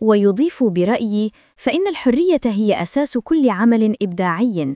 ويضيف برأيي: فإن الحرية هي أساس كل عمل إبداعي.